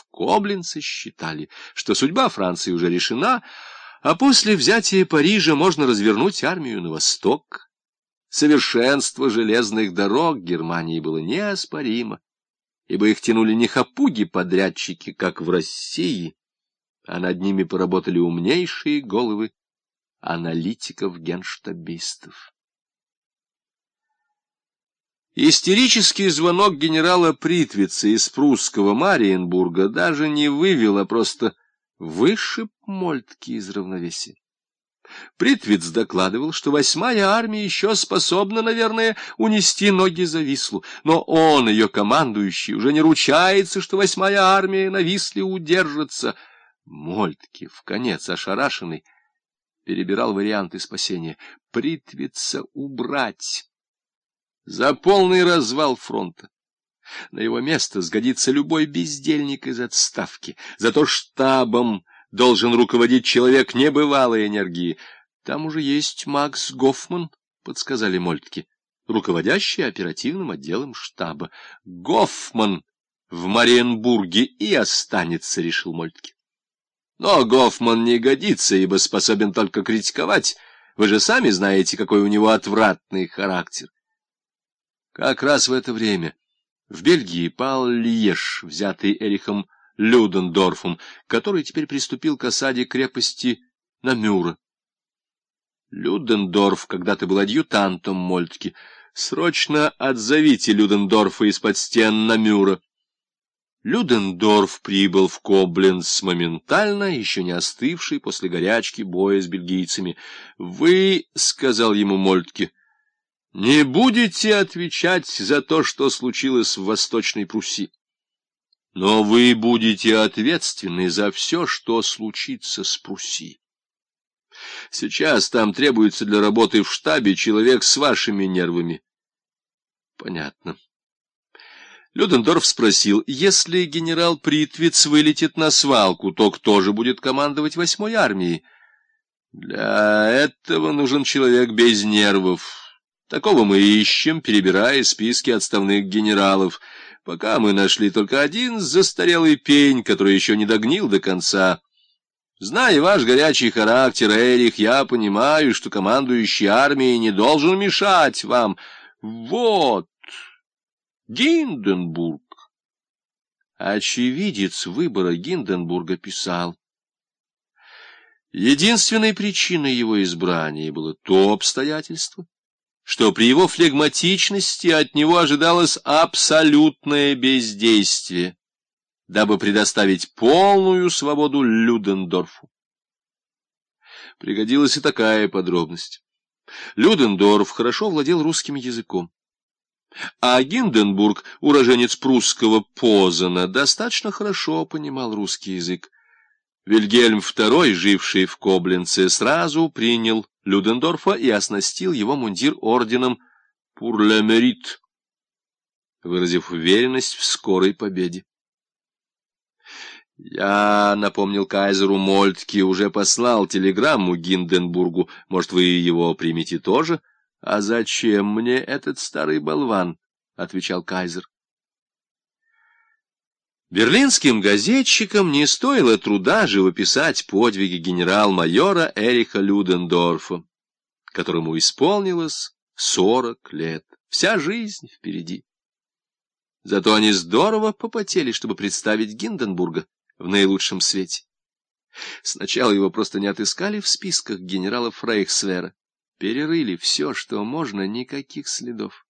в Коблинце считали, что судьба Франции уже решена, а после взятия Парижа можно развернуть армию на восток. Совершенство железных дорог Германии было неоспоримо, ибо их тянули не хапуги-подрядчики, как в России, а над ними поработали умнейшие головы аналитиков-генштабистов. Истерический звонок генерала Притвица из прусского Мариенбурга даже не вывел, а просто вышиб Мольтки из равновесия. Притвиц докладывал, что восьмая армия еще способна, наверное, унести ноги за Вислу, но он, ее командующий, уже не ручается, что восьмая армия на Висле удержится. Мольтки, в конец ошарашенный, перебирал варианты спасения. Притвица убрать за полный развал фронта. На его место сгодится любой бездельник из отставки. Зато штабом должен руководить человек небывалой энергии. Там уже есть Макс Гофман, подсказали Мольтке, руководящий оперативным отделом штаба. Гофман в Мариенбурге и останется, решил Мольтке. Но Гофман не годится, ибо способен только критиковать. Вы же сами знаете, какой у него отвратный характер. Как раз в это время в Бельгии пал Льеш, взятый Эрихом Людендорфом, который теперь приступил к осаде крепости Намюра. Людендорф когда-то был адъютантом Мольтки. Срочно отзовите Людендорфа из-под стен Намюра. Людендорф прибыл в Кобленц моментально, еще не остывший после горячки боя с бельгийцами. «Вы, — сказал ему Мольтке, — не будете отвечать за то, что случилось в Восточной Пруссии. Но вы будете ответственны за все, что случится с Пруссией. Сейчас там требуется для работы в штабе человек с вашими нервами. Понятно. Людендорф спросил, если генерал Притвиц вылетит на свалку, то кто же будет командовать восьмой армией? Для этого нужен человек без нервов. Такого мы ищем, перебирая списки отставных генералов, пока мы нашли только один застарелый пень, который еще не догнил до конца. Зная ваш горячий характер, Эрих, я понимаю, что командующий армией не должен мешать вам. Вот, Гинденбург. Очевидец выбора Гинденбурга писал. Единственной причиной его избрания было то обстоятельство, что при его флегматичности от него ожидалось абсолютное бездействие, дабы предоставить полную свободу Людендорфу. Пригодилась и такая подробность. Людендорф хорошо владел русским языком. А Гинденбург, уроженец прусского Позана, достаточно хорошо понимал русский язык. Вильгельм II, живший в Кобленце, сразу принял Людендорфа и оснастил его мундир орденом «Pour le mérite», выразив уверенность в скорой победе. Я, напомнил кайзеру Мольтке, уже послал телеграмму Гинденбургу. Может, вы его примете тоже? А зачем мне этот старый болван? — отвечал кайзер. Берлинским газетчикам не стоило труда живописать подвиги генерал-майора Эриха Людендорфа, которому исполнилось сорок лет, вся жизнь впереди. Зато они здорово попотели, чтобы представить Гинденбурга в наилучшем свете. Сначала его просто не отыскали в списках генералов Рейхсвера, перерыли все, что можно, никаких следов.